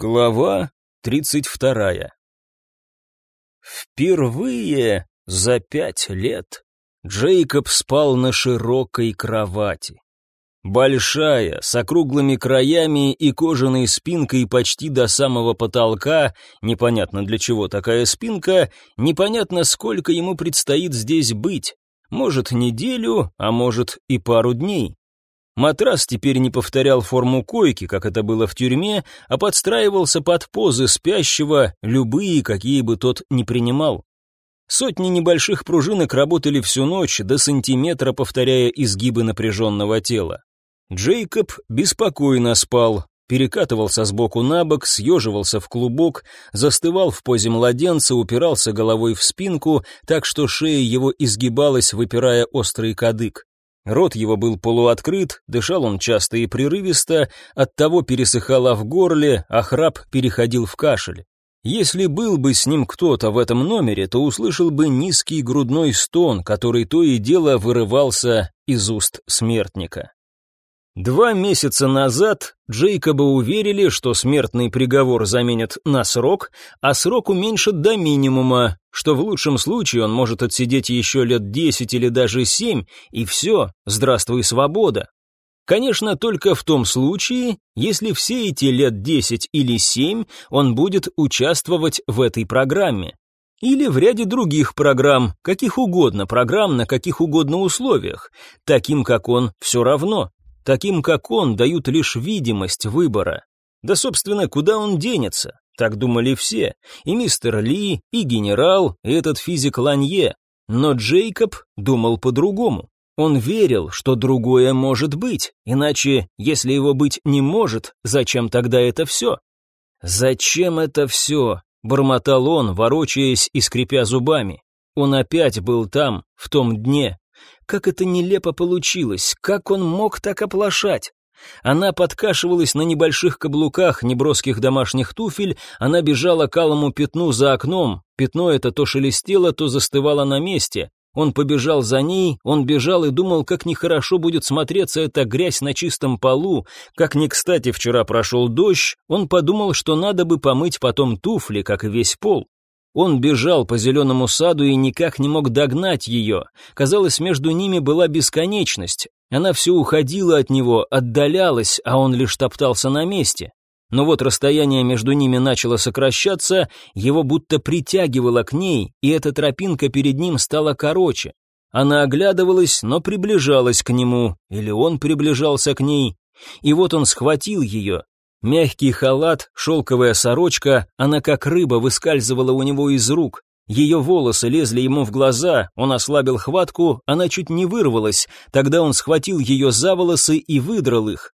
Глава тридцать вторая. Впервые за пять лет Джейкоб спал на широкой кровати. Большая, с округлыми краями и кожаной спинкой почти до самого потолка, непонятно для чего такая спинка, непонятно сколько ему предстоит здесь быть, может неделю, а может и пару дней. Матрас теперь не повторял форму койки, как это было в тюрьме, а подстраивался под позы спящего, любые, какие бы тот ни принимал. Сотни небольших пружинок работали всю ночь, до сантиметра повторяя изгибы напряженного тела. Джейкоб беспокойно спал, перекатывался с боку на бок, съеживался в клубок, застывал в позе младенца, упирался головой в спинку, так что шея его изгибалась, выпирая острый кадык. Рот его был полуоткрыт, дышал он часто и прерывисто, оттого пересыхало в горле, а храп переходил в кашель. Если был бы с ним кто-то в этом номере, то услышал бы низкий грудной стон, который то и дело вырывался из уст смертника. Два месяца назад Джейкоба уверили, что смертный приговор заменят на срок, а срок уменьшат до минимума, что в лучшем случае он может отсидеть еще лет десять или даже семь, и все, здравствуй, свобода. Конечно, только в том случае, если все эти лет десять или семь он будет участвовать в этой программе. Или в ряде других программ, каких угодно программ на каких угодно условиях, таким как он все равно. Таким, как он, дают лишь видимость выбора. Да, собственно, куда он денется? Так думали все. И мистер Ли, и генерал, и этот физик Ланье. Но Джейкоб думал по-другому. Он верил, что другое может быть, иначе, если его быть не может, зачем тогда это все? «Зачем это все?» — бормотал он, ворочаясь и скрипя зубами. Он опять был там, в том дне, как это нелепо получилось, как он мог так оплошать? Она подкашивалась на небольших каблуках неброских домашних туфель, она бежала к алому пятну за окном, пятно это то шелестело, то застывало на месте. Он побежал за ней, он бежал и думал, как нехорошо будет смотреться эта грязь на чистом полу, как не кстати вчера прошел дождь, он подумал, что надо бы помыть потом туфли, как и весь пол. Он бежал по зеленому саду и никак не мог догнать ее. Казалось, между ними была бесконечность. Она все уходила от него, отдалялась, а он лишь топтался на месте. Но вот расстояние между ними начало сокращаться, его будто притягивало к ней, и эта тропинка перед ним стала короче. Она оглядывалась, но приближалась к нему, или он приближался к ней. И вот он схватил ее, Мягкий халат, шелковая сорочка, она как рыба выскальзывала у него из рук. Ее волосы лезли ему в глаза, он ослабил хватку, она чуть не вырвалась, тогда он схватил ее за волосы и выдрал их.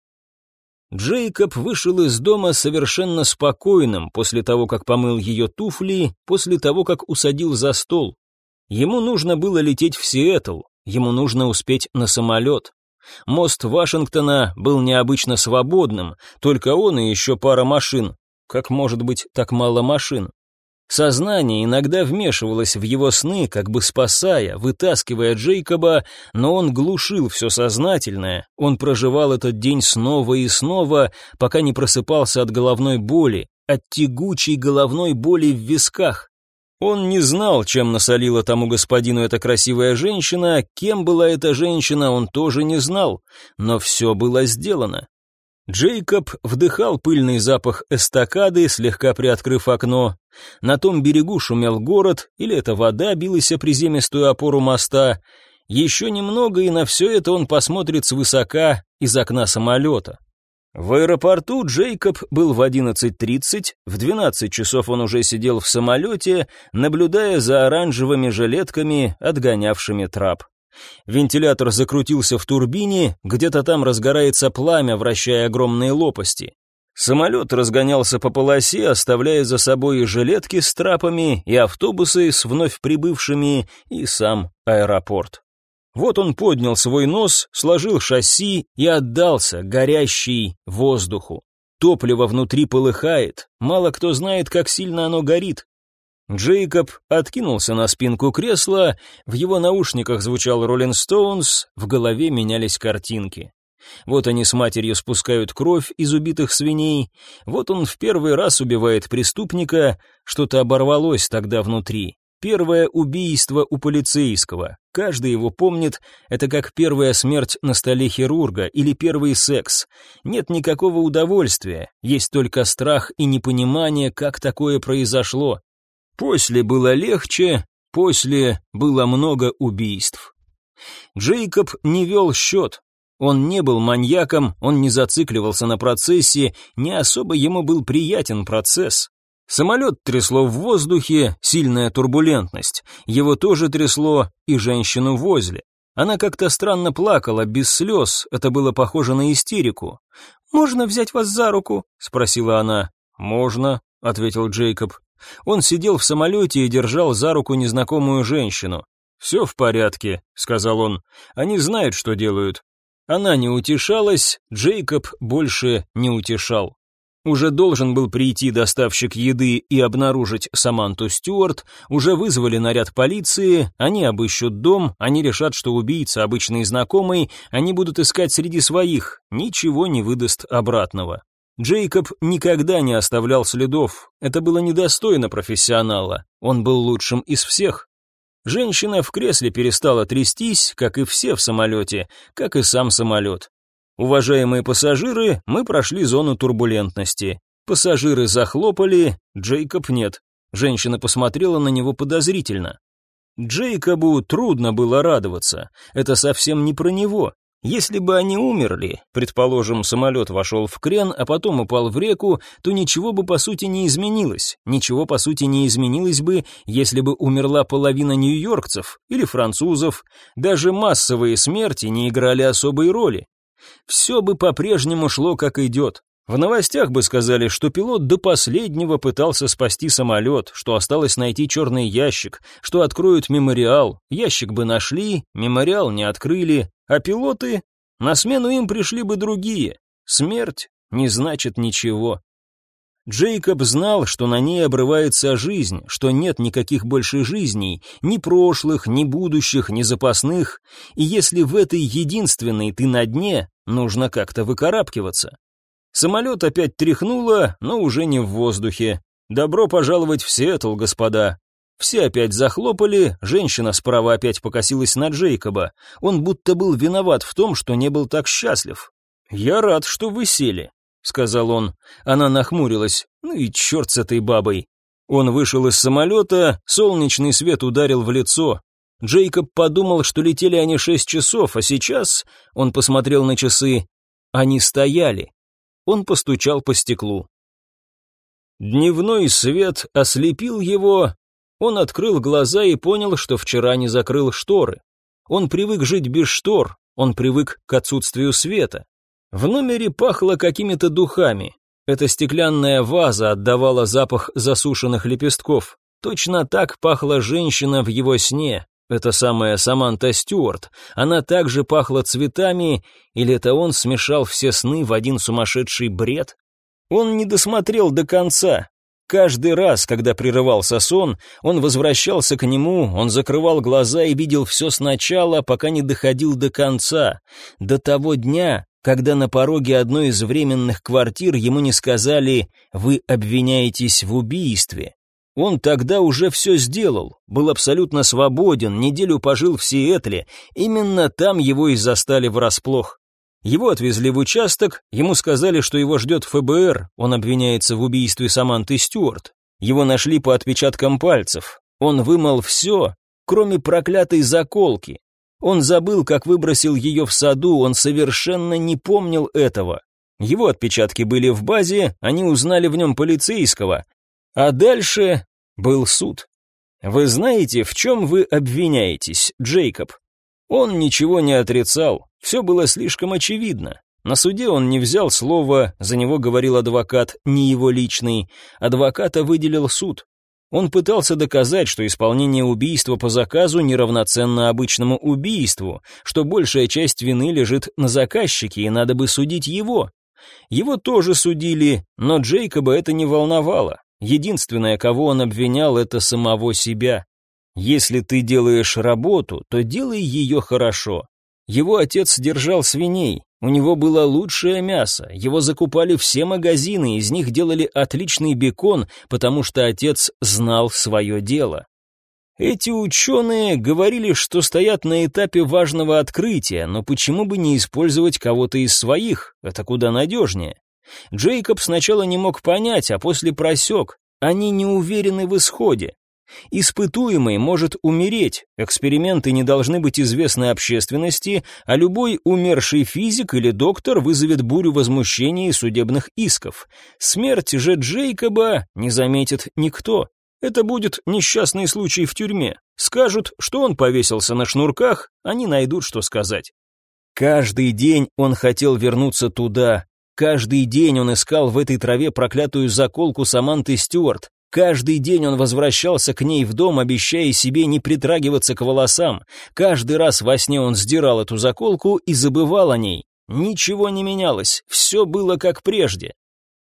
Джейкоб вышел из дома совершенно спокойным после того, как помыл ее туфли, после того, как усадил за стол. Ему нужно было лететь в Сиэтл, ему нужно успеть на самолет. Мост Вашингтона был необычно свободным, только он и еще пара машин. Как может быть так мало машин? Сознание иногда вмешивалось в его сны, как бы спасая, вытаскивая Джейкоба, но он глушил все сознательное, он проживал этот день снова и снова, пока не просыпался от головной боли, от тягучей головной боли в висках. Он не знал, чем насолила тому господину эта красивая женщина, кем была эта женщина, он тоже не знал, но все было сделано. Джейкоб вдыхал пыльный запах эстакады, слегка приоткрыв окно. На том берегу шумел город, или эта вода билась о приземистую опору моста. Еще немного, и на все это он посмотрит свысока из окна самолета. В аэропорту Джейкоб был в 11.30, в 12 часов он уже сидел в самолете, наблюдая за оранжевыми жилетками, отгонявшими трап. Вентилятор закрутился в турбине, где-то там разгорается пламя, вращая огромные лопасти. Самолет разгонялся по полосе, оставляя за собой и жилетки с трапами, и автобусы с вновь прибывшими, и сам аэропорт. Вот он поднял свой нос, сложил шасси и отдался, горящий, воздуху. Топливо внутри полыхает, мало кто знает, как сильно оно горит. Джейкоб откинулся на спинку кресла, в его наушниках звучал Роллин Стоунс, в голове менялись картинки. Вот они с матерью спускают кровь из убитых свиней, вот он в первый раз убивает преступника, что-то оборвалось тогда внутри. Первое убийство у полицейского. Каждый его помнит, это как первая смерть на столе хирурга или первый секс. Нет никакого удовольствия, есть только страх и непонимание, как такое произошло. После было легче, после было много убийств. Джейкоб не вел счет. Он не был маньяком, он не зацикливался на процессе, не особо ему был приятен процесс. Самолет трясло в воздухе, сильная турбулентность. Его тоже трясло и женщину возле. Она как-то странно плакала, без слез, это было похоже на истерику. «Можно взять вас за руку?» — спросила она. «Можно», — ответил Джейкоб. Он сидел в самолете и держал за руку незнакомую женщину. «Все в порядке», — сказал он. «Они знают, что делают». Она не утешалась, Джейкоб больше не утешал. Уже должен был прийти доставщик еды и обнаружить Саманту Стюарт, уже вызвали наряд полиции, они обыщут дом, они решат, что убийца обычный знакомый, они будут искать среди своих, ничего не выдаст обратного. Джейкоб никогда не оставлял следов, это было недостойно профессионала, он был лучшим из всех. Женщина в кресле перестала трястись, как и все в самолете, как и сам самолет. Уважаемые пассажиры, мы прошли зону турбулентности. Пассажиры захлопали, Джейкоб нет. Женщина посмотрела на него подозрительно. Джейкобу трудно было радоваться. Это совсем не про него. Если бы они умерли, предположим, самолет вошел в крен, а потом упал в реку, то ничего бы по сути не изменилось. Ничего по сути не изменилось бы, если бы умерла половина нью-йоркцев или французов. Даже массовые смерти не играли особой роли все бы по-прежнему шло как идет. В новостях бы сказали, что пилот до последнего пытался спасти самолет, что осталось найти черный ящик, что откроют мемориал. Ящик бы нашли, мемориал не открыли, а пилоты... На смену им пришли бы другие. Смерть не значит ничего. Джейкоб знал, что на ней обрывается жизнь, что нет никаких больше жизней, ни прошлых, ни будущих, ни запасных, и если в этой единственной ты на дне, нужно как-то выкарабкиваться. Самолет опять тряхнуло, но уже не в воздухе. Добро пожаловать в Сиэтл, господа. Все опять захлопали, женщина справа опять покосилась на Джейкоба. Он будто был виноват в том, что не был так счастлив. «Я рад, что вы сели», — сказал он. Она нахмурилась. «Ну и черт с этой бабой». Он вышел из самолета, солнечный свет ударил в лицо. Джейкоб подумал, что летели они шесть часов, а сейчас, он посмотрел на часы, они стояли. Он постучал по стеклу. Дневной свет ослепил его, он открыл глаза и понял, что вчера не закрыл шторы. Он привык жить без штор, он привык к отсутствию света. В номере пахло какими-то духами. Эта стеклянная ваза отдавала запах засушенных лепестков. Точно так пахла женщина в его сне. Это самая Саманта Стюарт. Она также пахла цветами, или это он смешал все сны в один сумасшедший бред? Он не досмотрел до конца. Каждый раз, когда прерывался сон, он возвращался к нему, он закрывал глаза и видел все сначала, пока не доходил до конца, до того дня, когда на пороге одной из временных квартир ему не сказали «Вы обвиняетесь в убийстве». Он тогда уже все сделал, был абсолютно свободен, неделю пожил в Сиэтле, именно там его и застали врасплох. Его отвезли в участок, ему сказали, что его ждет ФБР, он обвиняется в убийстве Саманты Стюарт. Его нашли по отпечаткам пальцев. Он вымыл все, кроме проклятой заколки, он забыл, как выбросил ее в саду, он совершенно не помнил этого. Его отпечатки были в базе, они узнали в нем полицейского. А дальше был суд. Вы знаете, в чем вы обвиняетесь, Джейкоб? Он ничего не отрицал, все было слишком очевидно. На суде он не взял слова, за него говорил адвокат, не его личный. Адвоката выделил суд. Он пытался доказать, что исполнение убийства по заказу неравноценно обычному убийству, что большая часть вины лежит на заказчике и надо бы судить его. Его тоже судили, но Джейкоба это не волновало. Единственное, кого он обвинял, это самого себя. Если ты делаешь работу, то делай ее хорошо. Его отец держал свиней, У него было лучшее мясо, его закупали все магазины, из них делали отличный бекон, потому что отец знал свое дело. Эти ученые говорили, что стоят на этапе важного открытия, но почему бы не использовать кого-то из своих? Это куда надежнее. Джейкоб сначала не мог понять, а после просек. Они не уверены в исходе. Испытуемый может умереть, эксперименты не должны быть известны общественности, а любой умерший физик или доктор вызовет бурю возмущений и судебных исков. Смерть же Джейкоба не заметит никто. Это будет несчастный случай в тюрьме. Скажут, что он повесился на шнурках, они найдут, что сказать. Каждый день он хотел вернуться туда. Каждый день он искал в этой траве проклятую заколку Саманты Стюарт. Каждый день он возвращался к ней в дом, обещая себе не притрагиваться к волосам. Каждый раз во сне он сдирал эту заколку и забывал о ней. Ничего не менялось, все было как прежде.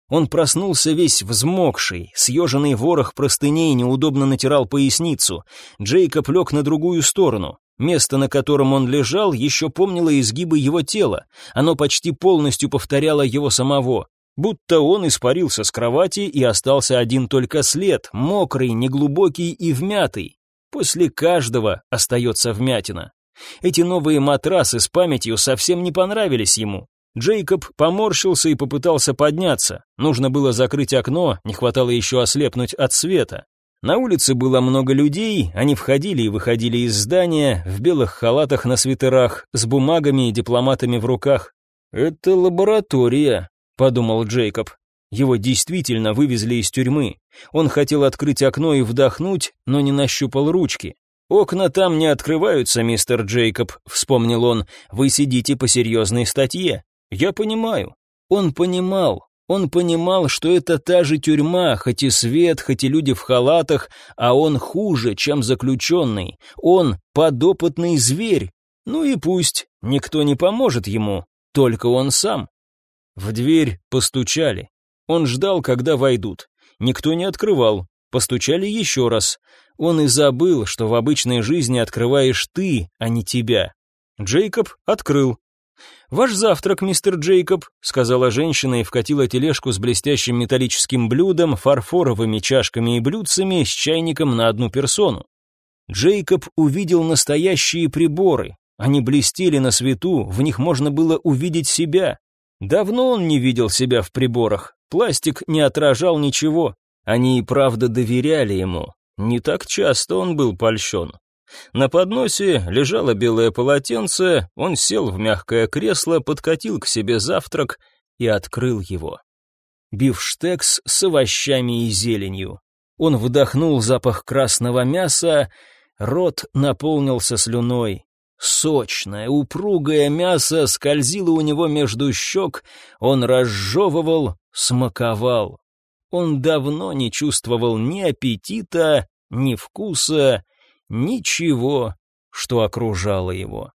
Он проснулся весь взмокший, съеженный ворох простыней неудобно натирал поясницу. Джейкоб лег на другую сторону. Место, на котором он лежал, еще помнило изгибы его тела. Оно почти полностью повторяло его самого будто он испарился с кровати и остался один только след, мокрый, неглубокий и вмятый. После каждого остается вмятина. Эти новые матрасы с памятью совсем не понравились ему. Джейкоб поморщился и попытался подняться. Нужно было закрыть окно, не хватало еще ослепнуть от света. На улице было много людей, они входили и выходили из здания в белых халатах на свитерах, с бумагами и дипломатами в руках. «Это лаборатория», подумал Джейкоб. Его действительно вывезли из тюрьмы. Он хотел открыть окно и вдохнуть, но не нащупал ручки. «Окна там не открываются, мистер Джейкоб», — вспомнил он. «Вы сидите по серьезной статье». «Я понимаю». Он понимал. Он понимал, что это та же тюрьма, хоть и свет, хоть и люди в халатах, а он хуже, чем заключенный. Он подопытный зверь. Ну и пусть, никто не поможет ему, только он сам. В дверь постучали. Он ждал, когда войдут. Никто не открывал. Постучали еще раз. Он и забыл, что в обычной жизни открываешь ты, а не тебя. Джейкоб открыл. «Ваш завтрак, мистер Джейкоб», — сказала женщина и вкатила тележку с блестящим металлическим блюдом, фарфоровыми чашками и блюдцами с чайником на одну персону. Джейкоб увидел настоящие приборы. Они блестели на свету, в них можно было увидеть себя. Давно он не видел себя в приборах, пластик не отражал ничего, они и правда доверяли ему. Не так часто он был польщен. На подносе лежало белое полотенце, он сел в мягкое кресло, подкатил к себе завтрак и открыл его. Бифштекс с овощами и зеленью. Он вдохнул запах красного мяса, рот наполнился слюной. Сочное, упругое мясо скользило у него между щек, он разжевывал, смаковал. Он давно не чувствовал ни аппетита, ни вкуса, ничего, что окружало его.